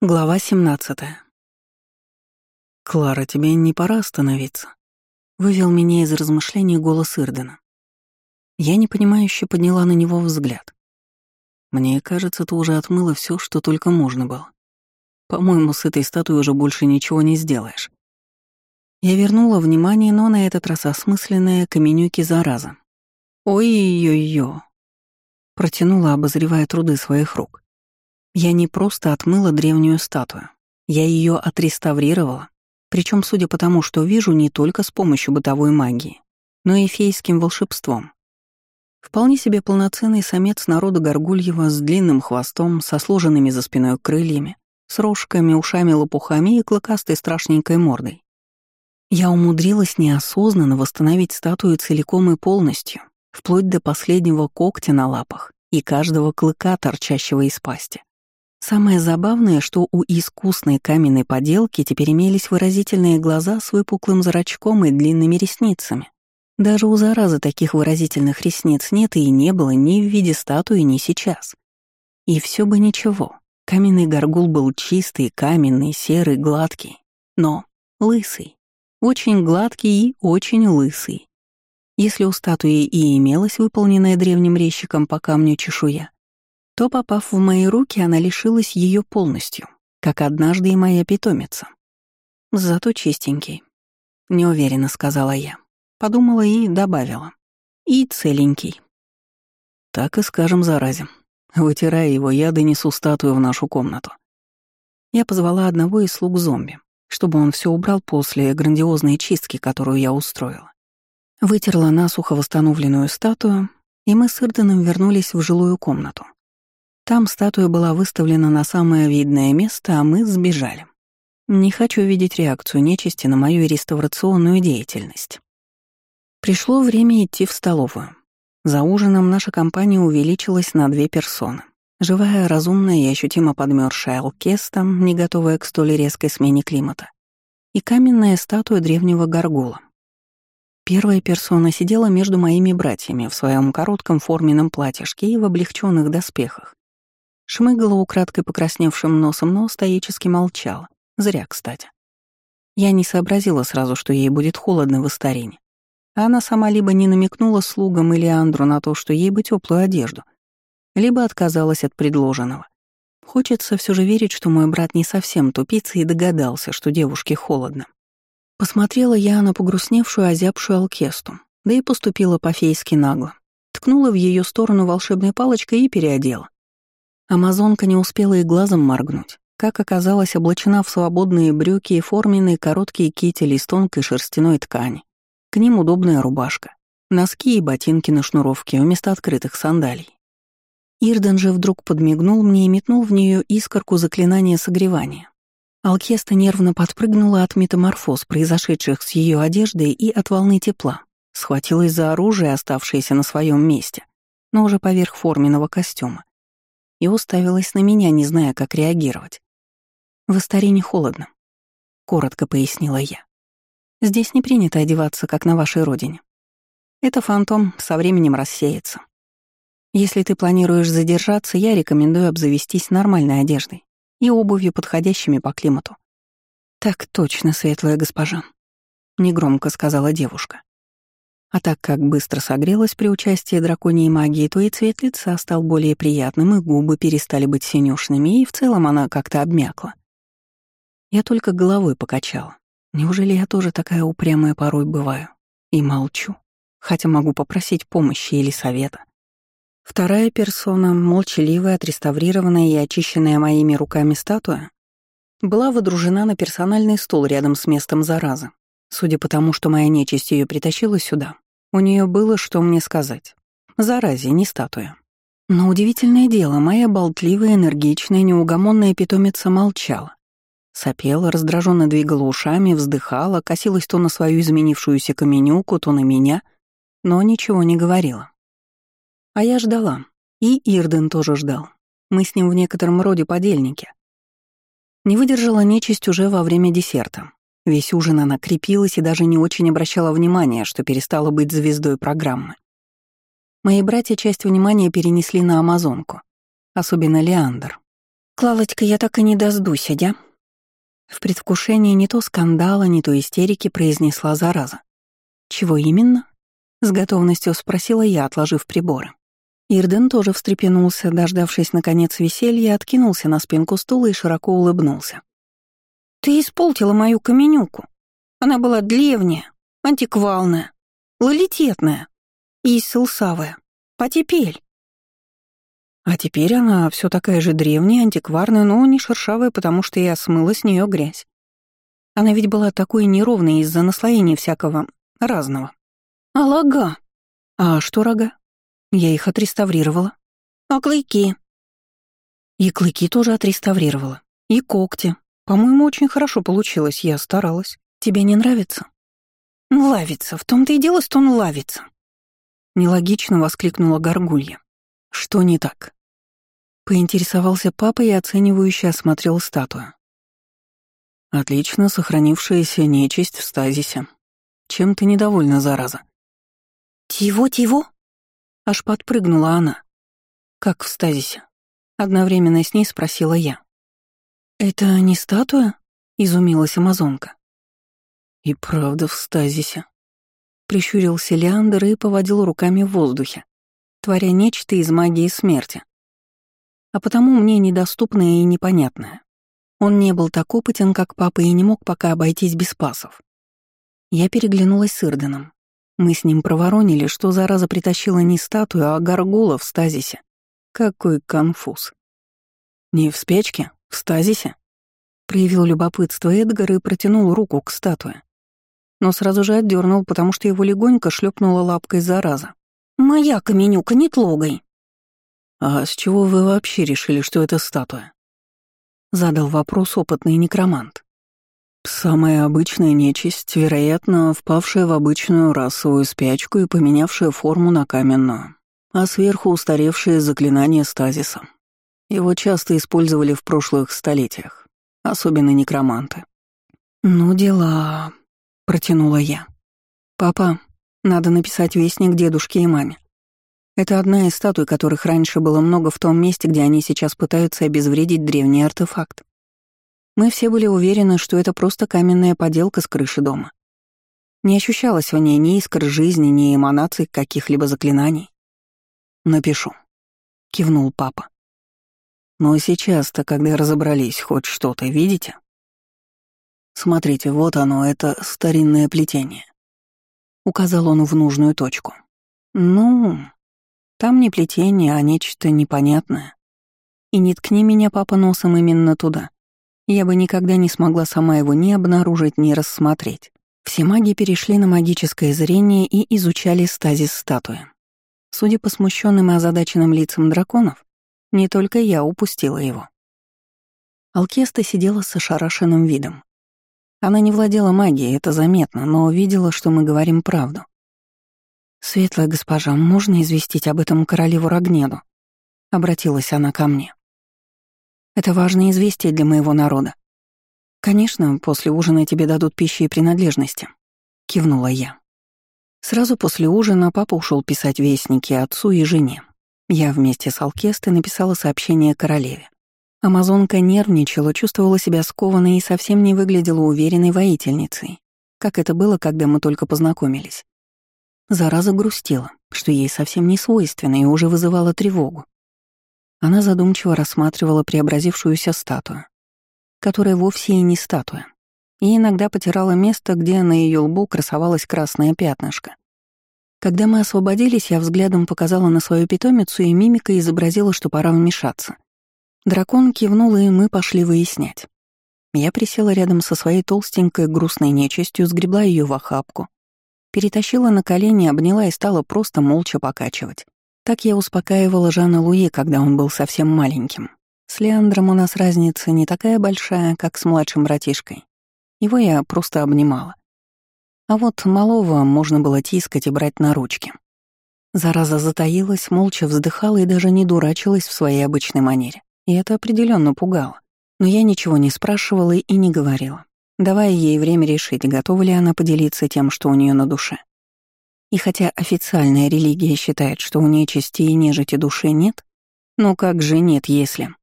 Глава 17. «Клара, тебе не пора остановиться?» — вывел меня из размышлений голос Ирдена. Я непонимающе подняла на него взгляд. «Мне кажется, ты уже отмыла все, что только можно было. По-моему, с этой статуей уже больше ничего не сделаешь». Я вернула внимание, но на этот раз осмысленное каменюки зараза. «Ой-ой-ой!» — протянула, обозревая труды своих рук. Я не просто отмыла древнюю статую. Я ее отреставрировала. Причем, судя по тому, что вижу, не только с помощью бытовой магии, но и фейским волшебством. Вполне себе полноценный самец народа Горгульева с длинным хвостом, со сложенными за спиной крыльями, с рожками, ушами, лопухами и клыкастой страшненькой мордой. Я умудрилась неосознанно восстановить статую целиком и полностью, вплоть до последнего когтя на лапах и каждого клыка, торчащего из пасти. Самое забавное, что у искусной каменной поделки теперь имелись выразительные глаза с выпуклым зрачком и длинными ресницами. Даже у заразы таких выразительных ресниц нет и не было ни в виде статуи, ни сейчас. И все бы ничего. Каменный горгул был чистый, каменный, серый, гладкий, но лысый. Очень гладкий и очень лысый. Если у статуи и имелась выполненная древним резчиком по камню чешуя, то, попав в мои руки, она лишилась ее полностью, как однажды и моя питомица. Зато чистенький. Неуверенно сказала я. Подумала и добавила. И целенький. Так и скажем заразе. Вытирая его, я донесу статую в нашу комнату. Я позвала одного из слуг зомби, чтобы он все убрал после грандиозной чистки, которую я устроила. Вытерла насухо восстановленную статую, и мы с Ирденом вернулись в жилую комнату. Там статуя была выставлена на самое видное место, а мы сбежали. Не хочу видеть реакцию нечисти на мою реставрационную деятельность. Пришло время идти в столовую. За ужином наша компания увеличилась на две персоны. Живая, разумная и ощутимо подмерзшая алкеста, не готовая к столь резкой смене климата, и каменная статуя древнего горгула. Первая персона сидела между моими братьями в своем коротком форменном платьишке и в облегченных доспехах. Шмыгала украдкой покрасневшим носом, но стоически молчала. Зря, кстати. Я не сообразила сразу, что ей будет холодно в Астарине. А она сама либо не намекнула слугам или Андру на то, что ей бы теплую одежду, либо отказалась от предложенного. Хочется все же верить, что мой брат не совсем тупица и догадался, что девушке холодно. Посмотрела я на погрустневшую, озябшую алкесту, да и поступила по-фейски нагло. Ткнула в ее сторону волшебной палочкой и переодела. Амазонка не успела и глазом моргнуть. Как оказалось, облачена в свободные брюки и форменные короткие кители из тонкой шерстяной ткани. К ним удобная рубашка, носки и ботинки на шнуровке вместо открытых сандалий. Ирден же вдруг подмигнул мне и метнул в нее искорку заклинания согревания. Алкеста нервно подпрыгнула от метаморфоз, произошедших с ее одеждой и от волны тепла, схватилась за оружие, оставшееся на своем месте, но уже поверх форменного костюма, и уставилась на меня, не зная, как реагировать. «В Астарине холодно», — коротко пояснила я. «Здесь не принято одеваться, как на вашей родине. Это фантом со временем рассеется. Если ты планируешь задержаться, я рекомендую обзавестись нормальной одеждой и обувью, подходящими по климату». «Так точно, светлая госпожа», — негромко сказала девушка. А так как быстро согрелась при участии драконьей магии, то и цвет лица стал более приятным, и губы перестали быть синюшными, и в целом она как-то обмякла. Я только головой покачала. Неужели я тоже такая упрямая порой бываю? И молчу, хотя могу попросить помощи или совета. Вторая персона, молчаливая, отреставрированная и очищенная моими руками статуя, была водружена на персональный стол рядом с местом заразы, Судя по тому, что моя нечисть ее притащила сюда, у нее было что мне сказать. Заразе, не статуя. Но удивительное дело, моя болтливая, энергичная, неугомонная питомица молчала. Сопела, раздраженно двигала ушами, вздыхала, косилась то на свою изменившуюся каменюку, то на меня, но ничего не говорила. А я ждала. И Ирден тоже ждал. Мы с ним в некотором роде подельники. Не выдержала нечисть уже во время десерта. Весь ужин она крепилась и даже не очень обращала внимания, что перестала быть звездой программы. Мои братья часть внимания перенесли на Амазонку, особенно Леандр. «Клалочка, я так и не дождусь, дя?» В предвкушении не то скандала, не то истерики произнесла зараза. «Чего именно?» — с готовностью спросила я, отложив приборы. Ирден тоже встрепенулся, дождавшись наконец веселья, откинулся на спинку стула и широко улыбнулся. «Ты исполтила мою каменюку. Она была древняя, антиквалная, лолитетная и силсавая. Потепель. А теперь она все такая же древняя, антикварная, но не шершавая, потому что я смыла с нее грязь. Она ведь была такой неровной из-за наслоения всякого разного. А лага? А что рога? Я их отреставрировала. А клыки? И клыки тоже отреставрировала. И когти. По-моему, очень хорошо получилось, я старалась. Тебе не нравится? Лавится, в том-то и дело, что он лавится. Нелогично воскликнула горгулья. Что не так? Поинтересовался папа и оценивающе осмотрел статую. Отлично сохранившаяся нечисть в стазисе. Чем ты недовольна, зараза? Тиво-тиво? Аж подпрыгнула она. Как в стазисе? Одновременно с ней спросила я. «Это не статуя?» — изумилась амазонка. «И правда в стазисе», — прищурился Леандр и поводил руками в воздухе, творя нечто из магии смерти а потому мне недоступное и непонятное. Он не был так опытен, как папа, и не мог пока обойтись без пасов. Я переглянулась с Ирденом. Мы с ним проворонили, что зараза притащила не статую, а горгула в стазисе. Какой конфуз. «Не в спячке? В стазисе?» Проявил любопытство Эдгар и протянул руку к статуе. Но сразу же отдернул, потому что его легонько шлепнула лапкой зараза. «Моя каменюка, не тлогай!» «А с чего вы вообще решили, что это статуя?» Задал вопрос опытный некромант. «Самая обычная нечисть, вероятно, впавшая в обычную расовую спячку и поменявшая форму на каменную, а сверху устаревшие заклинания стазиса. Его часто использовали в прошлых столетиях, особенно некроманты». «Ну дела», — протянула я. «Папа, надо написать вестник дедушке и маме. Это одна из статуй, которых раньше было много в том месте, где они сейчас пытаются обезвредить древний артефакт. Мы все были уверены, что это просто каменная поделка с крыши дома. Не ощущалось в ней ни искр жизни, ни эманаций каких-либо заклинаний. «Напишу», — кивнул папа. «Но сейчас-то, когда разобрались, хоть что-то видите?» «Смотрите, вот оно, это старинное плетение», — указал он в нужную точку. «Ну, там не плетение, а нечто непонятное. И не ткни меня папа носом именно туда. Я бы никогда не смогла сама его ни обнаружить, ни рассмотреть. Все маги перешли на магическое зрение и изучали стазис статуи. Судя по смущенным и озадаченным лицам драконов, не только я упустила его. Алкеста сидела с ошарашенным видом. Она не владела магией, это заметно, но видела, что мы говорим правду. «Светлая госпожа, можно известить об этом королеву Рогнеду?» — обратилась она ко мне. «Это важное известие для моего народа. Конечно, после ужина тебе дадут пищи и принадлежности», — кивнула я. Сразу после ужина папа ушел писать вестники отцу и жене. Я вместе с Алкестой написала сообщение королеве. Амазонка нервничала, чувствовала себя скованной и совсем не выглядела уверенной воительницей, как это было, когда мы только познакомились. Зараза грустила, что ей совсем не свойственно и уже вызывала тревогу. Она задумчиво рассматривала преобразившуюся статую, которая вовсе и не статуя, и иногда потирала место, где на ее лбу красовалось красное пятнышко. Когда мы освободились, я взглядом показала на свою питомицу и мимикой изобразила, что пора вмешаться. Дракон кивнул, и мы пошли выяснять. Я присела рядом со своей толстенькой грустной нечистью, сгребла ее в охапку, Перетащила на колени, обняла и стала просто молча покачивать. Так я успокаивала Жана Луи, когда он был совсем маленьким. С Леандром у нас разница не такая большая, как с младшим братишкой. Его я просто обнимала. А вот малого можно было тискать и брать на ручки. Зараза затаилась, молча вздыхала и даже не дурачилась в своей обычной манере. И это определенно пугало. Но я ничего не спрашивала и не говорила давая ей время решить, готова ли она поделиться тем, что у нее на душе. И хотя официальная религия считает, что у нечисти и нежити души нет, но как же нет, если...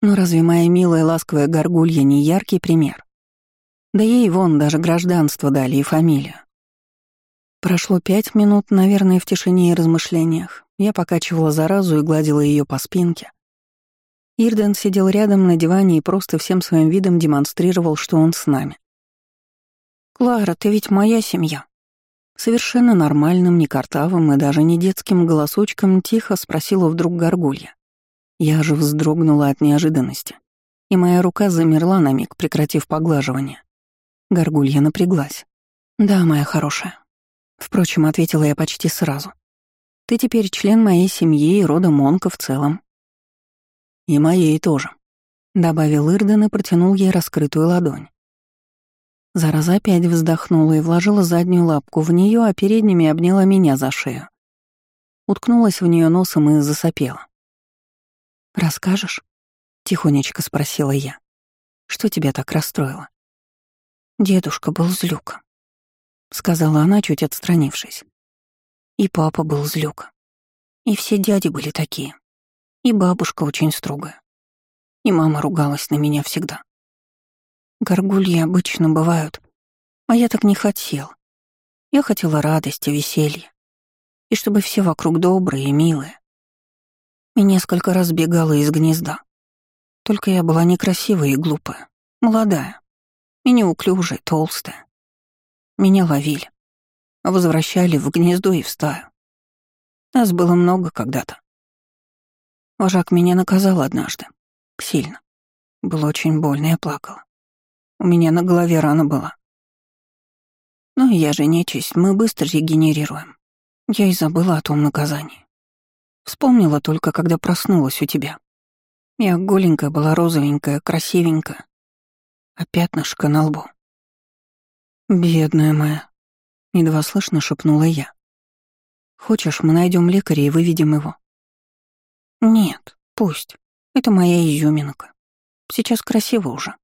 Но разве моя милая ласковая горгулья не яркий пример? Да ей вон даже гражданство дали и фамилию. Прошло пять минут, наверное, в тишине и размышлениях. Я покачивала заразу и гладила ее по спинке. Ирден сидел рядом на диване и просто всем своим видом демонстрировал, что он с нами. «Клара, ты ведь моя семья». Совершенно нормальным, не картавым и даже не детским голосочком тихо спросила вдруг горгулья. Я же вздрогнула от неожиданности, и моя рука замерла на миг, прекратив поглаживание. Горгулья напряглась. «Да, моя хорошая». Впрочем, ответила я почти сразу. «Ты теперь член моей семьи и рода Монка в целом». «И моей тоже», — добавил Ирден и протянул ей раскрытую ладонь. Зараза опять вздохнула и вложила заднюю лапку в нее, а передними обняла меня за шею. Уткнулась в нее носом и засопела. «Расскажешь?» — тихонечко спросила я. «Что тебя так расстроило?» «Дедушка был злюка», — сказала она, чуть отстранившись. «И папа был злюка. И все дяди были такие. И бабушка очень строгая. И мама ругалась на меня всегда. Горгульи обычно бывают, а я так не хотел. Я хотела радости, веселья. И чтобы все вокруг добрые и милые. И несколько раз бегала из гнезда. Только я была некрасивая и глупая, молодая, и неуклюжая, толстая. Меня ловили, возвращали в гнездо и в стаю. Нас было много когда-то. Вожак меня наказал однажды. Сильно. Было очень больно, я плакала. У меня на голове рана была. Ну, я же нечисть, мы быстро регенерируем. Я и забыла о том наказании. Вспомнила только, когда проснулась у тебя. Я голенькая была, розовенькая, красивенькая. А пятнышко на лбу. «Бедная моя», — едва слышно шепнула я. «Хочешь, мы найдем лекаря и выведем его?» «Нет, пусть. Это моя изюминка. Сейчас красиво уже.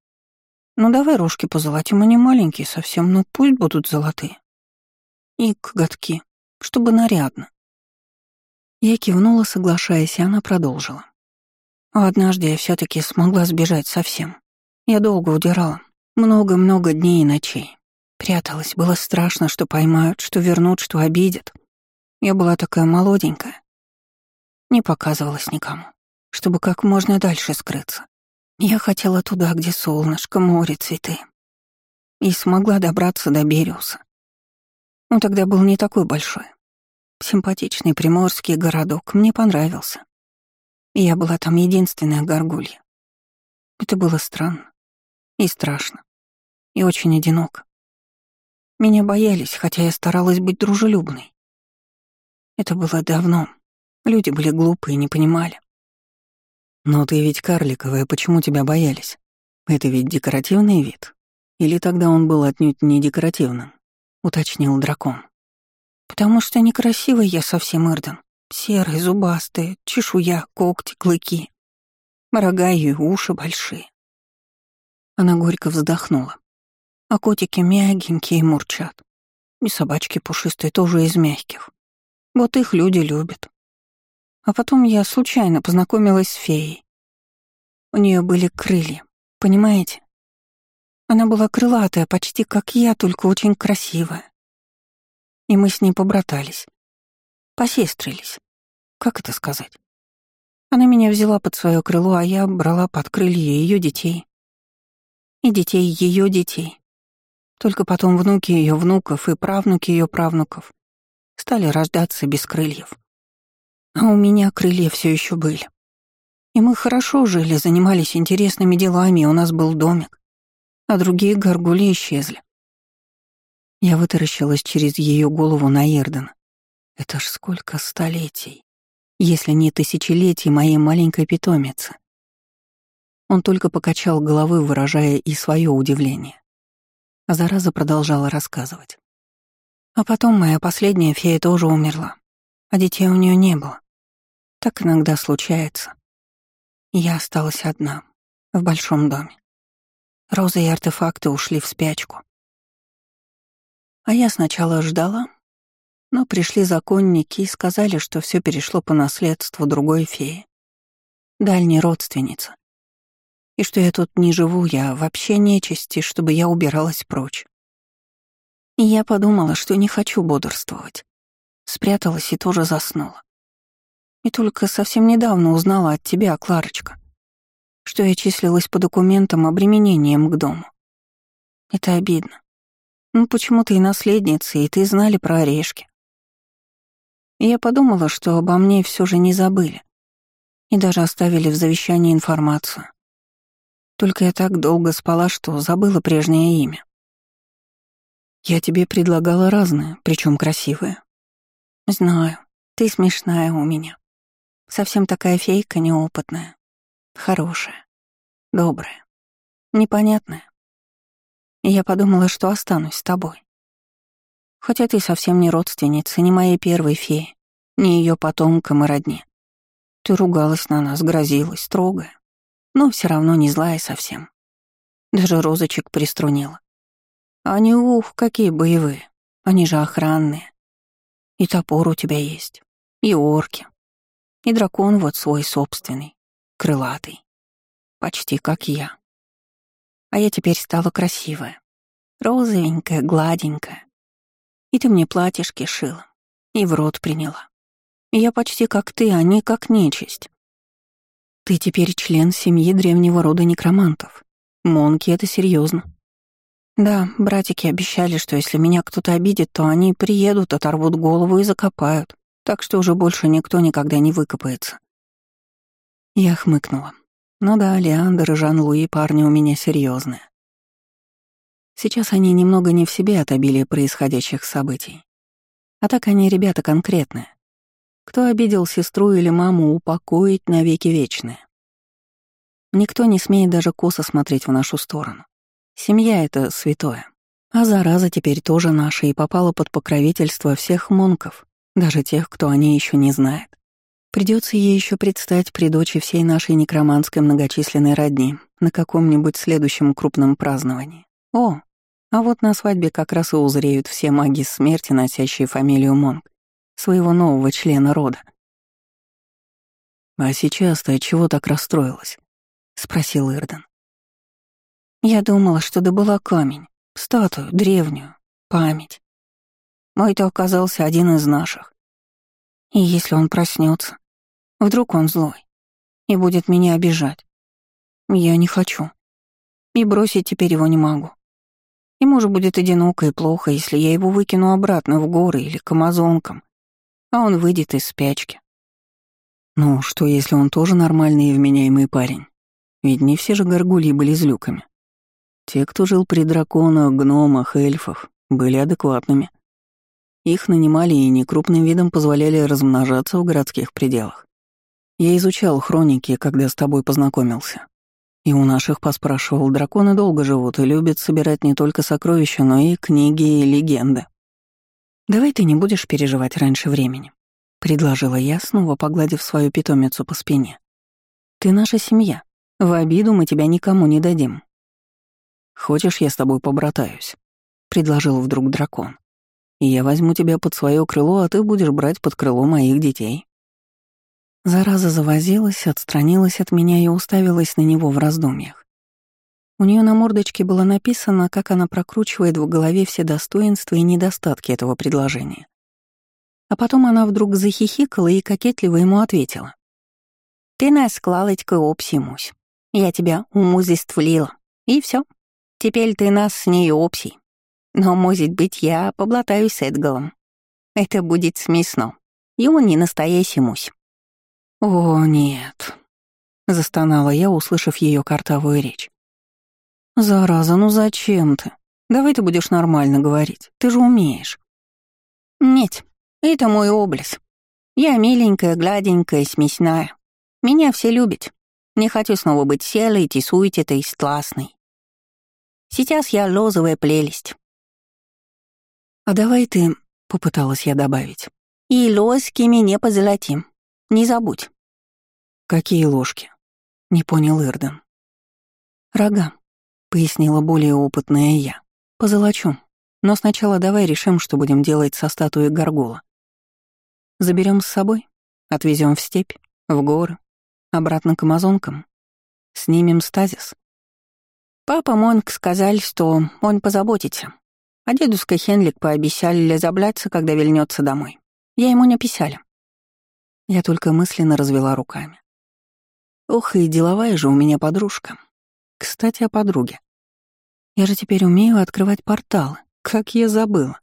Ну давай рожки позолотим, они маленькие совсем, но пусть будут золотые. И коготки, чтобы нарядно. Я кивнула, соглашаясь, и она продолжила. Однажды я все таки смогла сбежать совсем. Я долго удирала, много-много дней и ночей. Пряталась, было страшно, что поймают, что вернут, что обидят. Я была такая молоденькая. Не показывалась никому, чтобы как можно дальше скрыться. Я хотела туда, где солнышко, море, цветы. И смогла добраться до Бериуса. Он тогда был не такой большой. Симпатичный приморский городок, мне понравился. Я была там единственная горгулья. Это было странно и страшно, и очень одиноко. Меня боялись, хотя я старалась быть дружелюбной. Это было давно. Люди были глупые, не понимали. «Но ты ведь карликовая, почему тебя боялись? Это ведь декоративный вид? Или тогда он был отнюдь не декоративным?» — уточнил дракон. «Потому что некрасивый я совсем, Ирден. Серый, зубастый, чешуя, когти, клыки. Рога и уши большие». Она горько вздохнула. А котики мягенькие мурчат. И собачки пушистые тоже из мягких. Вот их люди любят. А потом я случайно познакомилась с феей. У нее были крылья, понимаете? Она была крылатая, почти как я, только очень красивая. И мы с ней побратались. Посестрились. Как это сказать? Она меня взяла под свое крыло, а я брала под крылья ее детей. И детей ее детей. Только потом внуки ее внуков и правнуки ее правнуков стали рождаться без крыльев. А у меня крылья все еще были. И мы хорошо жили, занимались интересными делами, у нас был домик. А другие горгули исчезли. Я вытаращилась через ее голову на Эрдена. Это ж сколько столетий, если не тысячелетий моей маленькой питомицы. Он только покачал головой, выражая и свое удивление. А зараза продолжала рассказывать. А потом моя последняя фея тоже умерла, а детей у нее не было. Так иногда случается. Я осталась одна, в большом доме. Розы и артефакты ушли в спячку. А я сначала ждала, но пришли законники и сказали, что все перешло по наследству другой феи, дальней родственницы. И что я тут не живу, я вообще нечисти, чтобы я убиралась прочь. И я подумала, что не хочу бодрствовать. Спряталась и тоже заснула. И только совсем недавно узнала от тебя, Кларочка, что я числилась по документам обременением к дому. Это обидно. Ну почему ты и наследница, и ты знали про орешки. И я подумала, что обо мне все же не забыли. И даже оставили в завещании информацию. Только я так долго спала, что забыла прежнее имя. Я тебе предлагала разное, причем красивое. Знаю, ты смешная у меня. Совсем такая фейка неопытная. Хорошая. Добрая. Непонятная. И я подумала, что останусь с тобой. Хотя ты совсем не родственница, не моей первой феи, не ее потомкам и родне. Ты ругалась на нас, грозилась, строгая, но все равно не злая совсем. Даже розочек приструнила. Они, ух, какие боевые. Они же охранные. И топор у тебя есть, и орки. И дракон вот свой собственный, крылатый. Почти как я. А я теперь стала красивая. Розовенькая, гладенькая. И ты мне платьишки шила. И в рот приняла. И я почти как ты, а не как нечисть. Ты теперь член семьи древнего рода некромантов. Монки — это серьезно. Да, братики обещали, что если меня кто-то обидит, то они приедут, оторвут голову и закопают, так что уже больше никто никогда не выкопается. Я хмыкнула. Ну да, Леандр и Жан-Луи парни у меня серьезные. Сейчас они немного не в себе от обилия происходящих событий. А так они ребята конкретные. Кто обидел сестру или маму, упокоить навеки вечные. Никто не смеет даже косо смотреть в нашу сторону. Семья — это святое. А зараза теперь тоже наша и попала под покровительство всех монков, даже тех, кто о ней еще не знает. Придется ей еще предстать при дочи всей нашей некроманской многочисленной родни на каком-нибудь следующем крупном праздновании. О, а вот на свадьбе как раз и узреют все маги смерти, носящие фамилию Монг, своего нового члена рода. «А сейчас ты от чего так расстроилась?» — спросил Ирден. Я думала, что добыла камень, статую, древнюю, память. Мой-то оказался один из наших. И если он проснется, вдруг он злой и будет меня обижать. Я не хочу. И бросить теперь его не могу. Ему же будет одиноко и плохо, если я его выкину обратно в горы или к амазонкам, а он выйдет из спячки. Ну, что если он тоже нормальный и вменяемый парень? Ведь не все же горгульи были злюками. Те, кто жил при драконах, гномах, эльфах, были адекватными. Их нанимали и некрупным видом позволяли размножаться в городских пределах. Я изучал хроники, когда с тобой познакомился. И у наших поспрашивал, драконы долго живут и любят собирать не только сокровища, но и книги и легенды. «Давай ты не будешь переживать раньше времени», — предложила я, снова погладив свою питомицу по спине. «Ты наша семья. В обиду мы тебя никому не дадим. «Хочешь, я с тобой побратаюсь?» — предложил вдруг дракон. «И я возьму тебя под свое крыло, а ты будешь брать под крыло моих детей». Зараза завозилась, отстранилась от меня и уставилась на него в раздумьях. У нее на мордочке было написано, как она прокручивает в голове все достоинства и недостатки этого предложения. А потом она вдруг захихикала и кокетливо ему ответила. «Ты нас клалочка обсимусь. Я тебя умузествлила. И все. Теперь ты нас с ней общий. Но, может быть, я поблатаюсь с Эдгалом. Это будет смешно. И он не настоящий мусь. «О, нет», — застонала я, услышав ее картовую речь. «Зараза, ну зачем ты? Давай ты будешь нормально говорить, ты же умеешь». «Нет, это мой облик. Я миленькая, гладенькая, смесная. Меня все любят. Не хочу снова быть селой, тесуйте-то и стластной. Сейчас я лозовая прелесть». «А давай ты...» — попыталась я добавить. «И ложками не позолотим. Не забудь». «Какие ложки?» — не понял Ирден. «Рога», — пояснила более опытная я. «Позолочу. Но сначала давай решим, что будем делать со статуей Гаргула. Заберем с собой, отвезем в степь, в горы, обратно к амазонкам. Снимем стазис. Папа Монг сказал, что он позаботится. А дедушка Хенлик пообещали разобраться, когда вернется домой. Я ему не писали. Я только мысленно развела руками. Ох, и деловая же у меня подружка. Кстати, о подруге. Я же теперь умею открывать порталы. Как я забыла.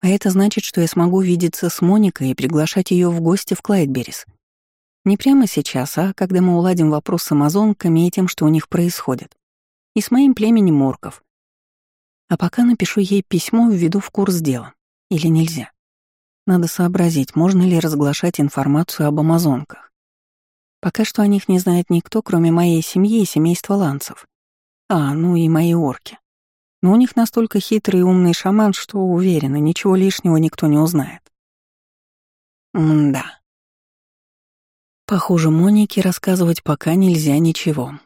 А это значит, что я смогу видеться с Моникой и приглашать ее в гости в Клайдберрис. Не прямо сейчас, а когда мы уладим вопрос с амазонками и тем, что у них происходит. И с моим племенем морков. А пока напишу ей письмо, введу в курс дела. Или нельзя. Надо сообразить, можно ли разглашать информацию об амазонках. Пока что о них не знает никто, кроме моей семьи и семейства ланцев. А, ну и мои орки. Но у них настолько хитрый и умный шаман, что, уверена, ничего лишнего никто не узнает. М-да. Похоже, Монике рассказывать пока нельзя ничего.